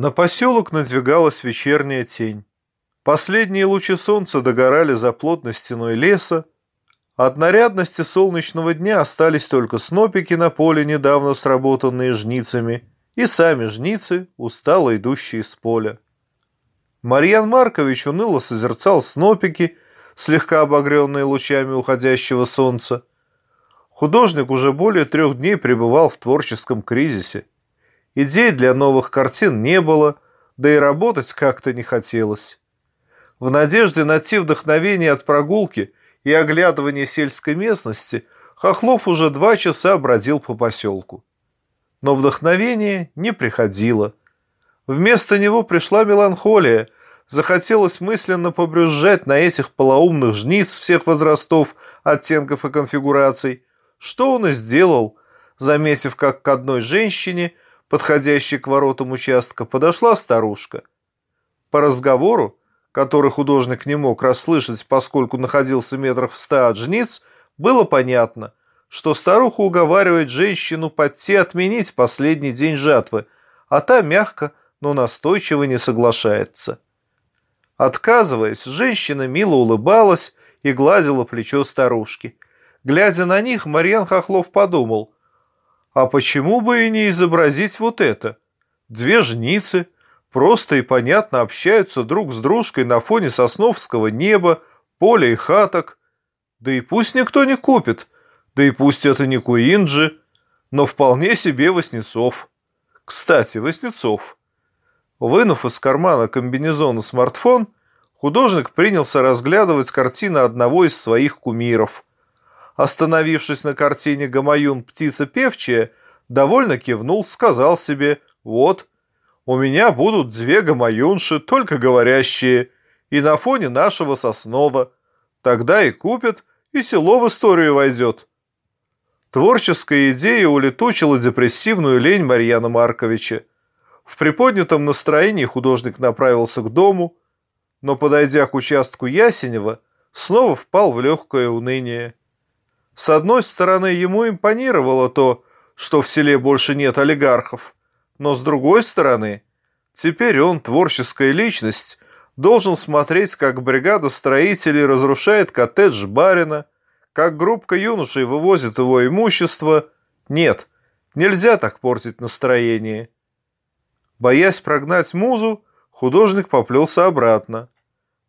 На поселок надвигалась вечерняя тень. Последние лучи солнца догорали за плотной стеной леса. От нарядности солнечного дня остались только снопики на поле, недавно сработанные жницами, и сами жницы, устало идущие с поля. Марьян Маркович уныло созерцал снопики, слегка обогренные лучами уходящего солнца. Художник уже более трех дней пребывал в творческом кризисе. Идей для новых картин не было, да и работать как-то не хотелось. В надежде найти вдохновение от прогулки и оглядывания сельской местности Хохлов уже два часа бродил по поселку. Но вдохновение не приходило. Вместо него пришла меланхолия, захотелось мысленно побрюзжать на этих полоумных жниц всех возрастов, оттенков и конфигураций, что он и сделал, заметив, как к одной женщине – подходящей к воротам участка, подошла старушка. По разговору, который художник не мог расслышать, поскольку находился метрах в ста от жниц, было понятно, что старуха уговаривает женщину подти отменить последний день жатвы, а та мягко, но настойчиво не соглашается. Отказываясь, женщина мило улыбалась и гладила плечо старушки. Глядя на них, Марьян Хохлов подумал – а почему бы и не изобразить вот это? Две жницы просто и понятно общаются друг с дружкой на фоне сосновского неба, поля и хаток. Да и пусть никто не купит, да и пусть это не Куинджи, но вполне себе Васнецов. Кстати, Васнецов. Вынув из кармана комбинезона смартфон, художник принялся разглядывать картины одного из своих кумиров – Остановившись на картине «Гамаюн. Птица певчая», довольно кивнул, сказал себе «Вот, у меня будут две гамаюнши, только говорящие, и на фоне нашего соснова. Тогда и купят, и село в историю войдет». Творческая идея улетучила депрессивную лень Марьяна Марковича. В приподнятом настроении художник направился к дому, но, подойдя к участку Ясенева, снова впал в легкое уныние. С одной стороны, ему импонировало то, что в селе больше нет олигархов, но с другой стороны, теперь он, творческая личность, должен смотреть, как бригада строителей разрушает коттедж барина, как группка юношей вывозит его имущество. Нет, нельзя так портить настроение. Боясь прогнать музу, художник поплелся обратно.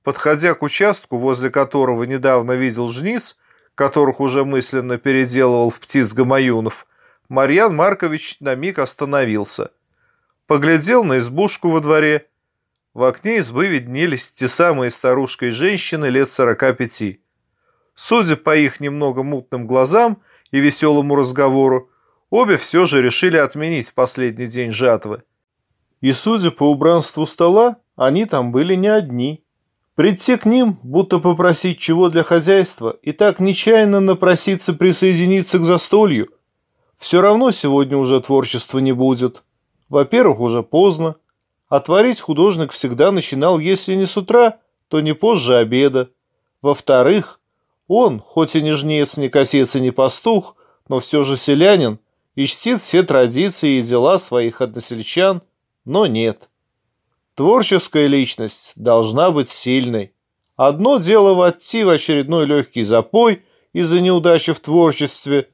Подходя к участку, возле которого недавно видел жниц, которых уже мысленно переделывал в птиц Гамаюнов, Марьян Маркович на миг остановился. Поглядел на избушку во дворе. В окне избы виднелись те самые старушка и женщины лет сорока пяти. Судя по их немного мутным глазам и веселому разговору, обе все же решили отменить последний день жатвы. И судя по убранству стола, они там были не одни. Прийти к ним, будто попросить чего для хозяйства, и так нечаянно напроситься присоединиться к застолью. Все равно сегодня уже творчества не будет. Во-первых, уже поздно. А творить художник всегда начинал, если не с утра, то не позже обеда. Во-вторых, он, хоть и не жнец, не косец и не пастух, но все же селянин, и чтит все традиции и дела своих односельчан, но нет. Творческая личность должна быть сильной. Одно дело войти в очередной легкий запой из-за неудачи в творчестве.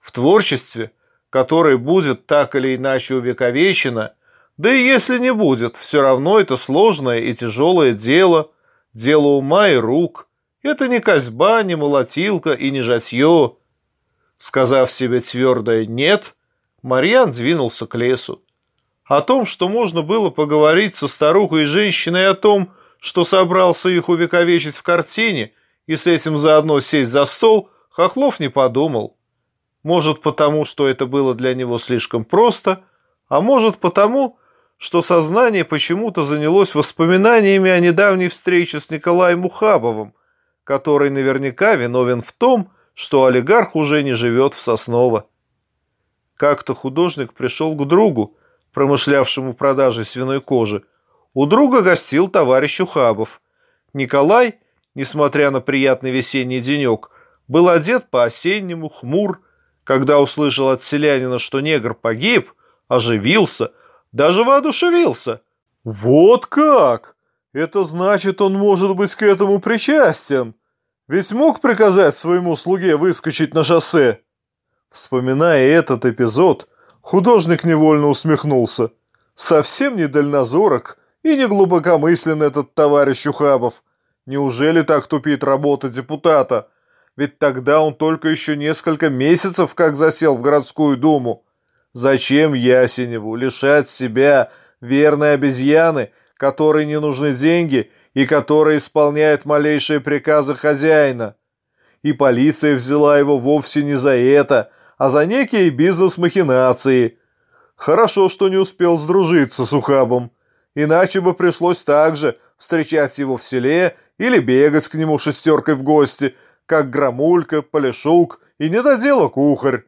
В творчестве, которое будет так или иначе увековечено, да и если не будет, все равно это сложное и тяжелое дело, дело ума и рук. Это не козьба, не молотилка и не жатье. Сказав себе твердое «нет», Марьян двинулся к лесу о том, что можно было поговорить со старухой и женщиной о том, что собрался их увековечить в картине, и с этим заодно сесть за стол, Хохлов не подумал. Может, потому, что это было для него слишком просто, а может, потому, что сознание почему-то занялось воспоминаниями о недавней встрече с Николаем Ухабовым, который наверняка виновен в том, что олигарх уже не живет в Сосново. Как-то художник пришел к другу, промышлявшему продажей свиной кожи, у друга гостил товарищ Ухабов. Николай, несмотря на приятный весенний денек, был одет по-осеннему, хмур. Когда услышал от селянина, что негр погиб, оживился, даже воодушевился. Вот как? Это значит, он может быть к этому причастен. Ведь мог приказать своему слуге выскочить на шоссе. Вспоминая этот эпизод, художник невольно усмехнулся. Совсем не дальнозорок и не глубокомыслен этот товарищ Ухабов. Неужели так тупит работа депутата? Ведь тогда он только еще несколько месяцев как засел в городскую думу. Зачем Ясеневу лишать себя верной обезьяны, которой не нужны деньги и которая исполняет малейшие приказы хозяина? И полиция взяла его вовсе не за это, а за некие бизнес-махинации. Хорошо, что не успел сдружиться с Ухабом, иначе бы пришлось также встречать его в селе или бегать к нему шестеркой в гости – как Громулька, Полешук и недоделок Ухарь.